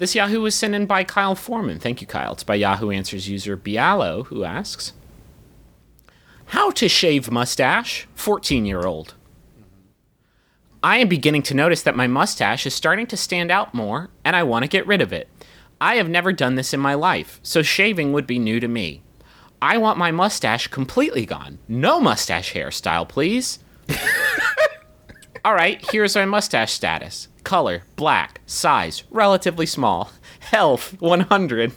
This Yahoo was sent in by Kyle Foreman. Thank you, Kyle. It's by Yahoo Answers user Bialo, who asks How to shave mustache? 14 year old. I am beginning to notice that my mustache is starting to stand out more, and I want to get rid of it. I have never done this in my life, so shaving would be new to me. I want my mustache completely gone. No mustache hairstyle, please. All right, here's my mustache status color, black, size, relatively small, health, 100.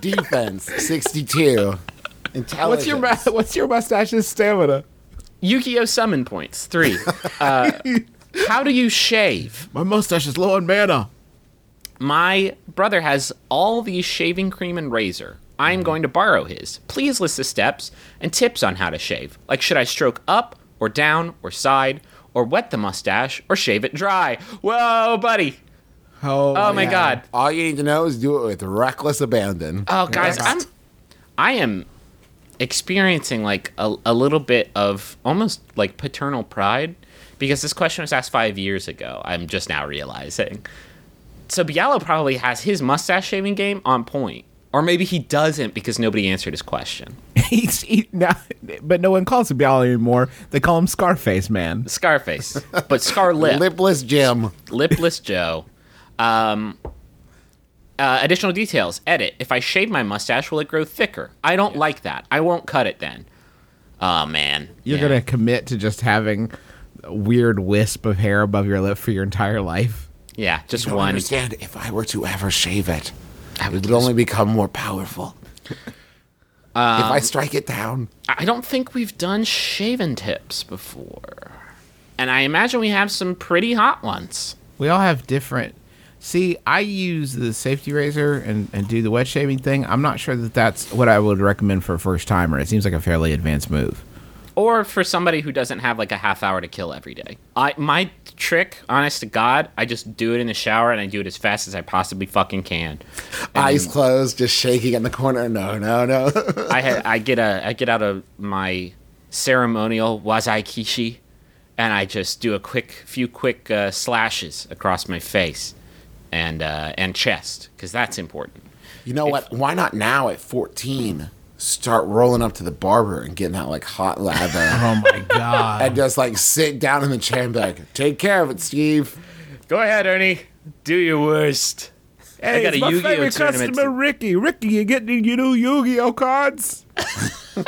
Defense, 62. Intelligence. What's your mu- what's your mustache's stamina? Yu Gi Oh! summon points, three. Uh, how do you shave? My mustache is low on mana. My brother has all these shaving cream and razor. I'm going to borrow his. Please list the steps and tips on how to shave. Like, should I stroke up or down or side or wet the mustache or shave it dry? Whoa, buddy. Oh, Oh my god. All you need to know is do it with reckless abandon. Oh, guys, I'm, I am experiencing like a, a little bit of almost like paternal pride because this question was asked five years ago. I'm just now realizing. So Bialo probably has his mustache shaving game on point, or maybe he doesn't because nobody answered his question. He's he, now, but no one calls him Bialy anymore. They call him Scarface Man. Scarface, but scar lip, Lipless Jim. lipless Joe. Um, uh, additional details. Edit. If I shave my mustache, will it grow thicker? I don't like that. I won't cut it then. Oh man, You're Yeah. gonna commit to just having a weird wisp of hair above your lip for your entire life. Yeah, just You don't one. understand. If I were to ever shave it, I it would would only become more powerful. Um, if I strike it down, I don't think we've done shaven tips before. And I imagine we have some pretty hot ones. We all have different. See, I use the safety razor and, and do the wet shaving thing. I'm not sure that that's what I would recommend for a first timer. It seems like a fairly advanced move. Or for somebody who doesn't have like a half hour to kill every day. I my trick, honest to God, I just do it in the shower and I do it as fast as I possibly fucking can. eyes closed, just shaking in the corner. No, no, no. I ha- I get a I get out of my ceremonial wakizashi and I just do a quick few quick uh, slashes across my face and uh, and chest because that's important. you know what? Why not now at 14? Start rolling up to the barber and getting that like hot lather. Oh my god! and just like sit down in the chair and be like, take care of it, Steve. Go ahead, Ernie. Do your worst. hey, I got it's a my Yu-Gi-Oh favorite tournament customer, to- Ricky. Ricky, you getting your new Yu-Gi-Oh cards?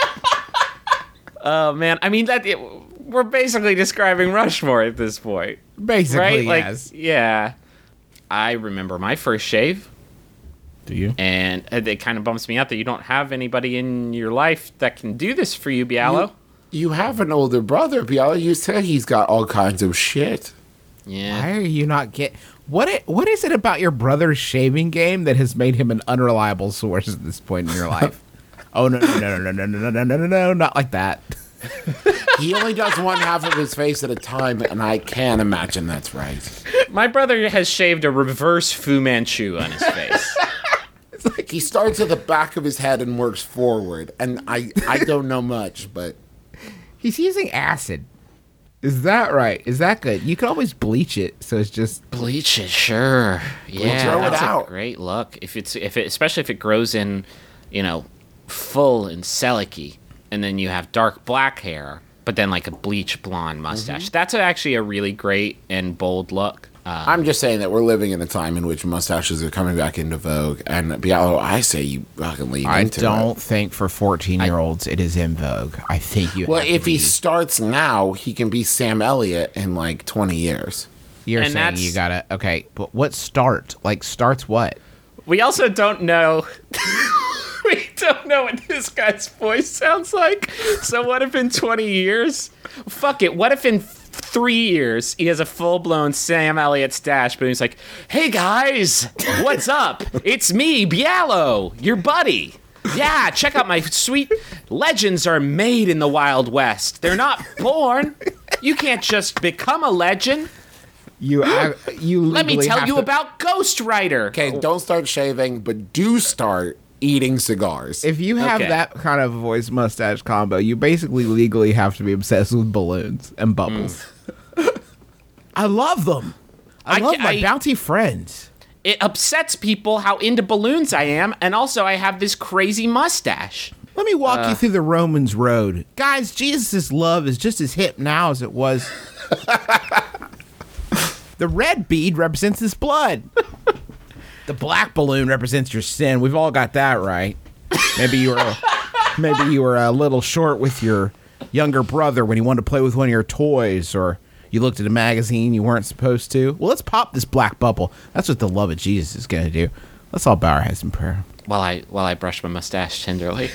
Oh man, I mean that it, we're basically describing Rushmore at this point, Basically, right? Like, yes. yeah. I remember my first shave, Do you? and it kind of bumps me out that you don't have anybody in your life that can do this for you, Bialo. You have an older brother, Biala. You said he's got all kinds of shit. yeah. Why are you not get what? It, what is it about your brother's shaving game that has made him an unreliable source at this point in your life? oh no no no no no no no no no no no not like that. He only does one half of his face at a time, and I can't imagine that's right. My brother has shaved a reverse Fu Manchu on his face. He starts at the back of his head and works forward, and I I don't know much, but He's using acid. Is that right? Is that good? You can always bleach it, so it's just Bleach it, sure. Yeah, throw it that's out. a great look. If it's if it, especially if it grows in, you know, full and selicky, and then you have dark black hair, but then like a bleach blonde mustache. Mm-hmm. That's actually a really great and bold look. Uh, I'm just saying that we're living in a time in which mustaches are coming back into vogue, and Bialo, I say you fucking lean I into don't it. think for 14 year olds it is in vogue. I think you. Well, have to if he starts now, he can be Sam Elliott in like 20 years. you're and saying that's- you gotta okay, but what start? Like starts what? we also don't know. we don't know what this guy's voice sounds like. So what if in 20 years? Fuck it. What if in three years he has a full blown Sam Elliott stash, but he's like, "Hey guys, what's up? It's me, Bialo, your buddy." Yeah, check out my sweet legends are made in the Wild West. They're not born. You can't just become a legend. You I, you. Let me tell you to- about Ghost Rider. Okay, don't start shaving, but do start eating cigars. If you have Okay. that kind of voice mustache combo, you basically legally have to be obsessed with balloons and bubbles. Mm. I love them. I, I love ca- my I- bounty friends. it upsets people how into balloons I am, and also I have this crazy mustache. Let me walk you uh. through the Romans road. Guys, Jesus' love is just as hip now as it was. the red bead represents his blood. the black balloon represents your sin. We've all got that right. Maybe you were maybe you were a little short with your younger brother when he wanted to play with one of your toys or you looked at a magazine you weren't supposed to. Well, let's pop this black bubble. That's what the love of Jesus is going to do. Let's all bow our heads in prayer. While I while I brush my mustache tenderly.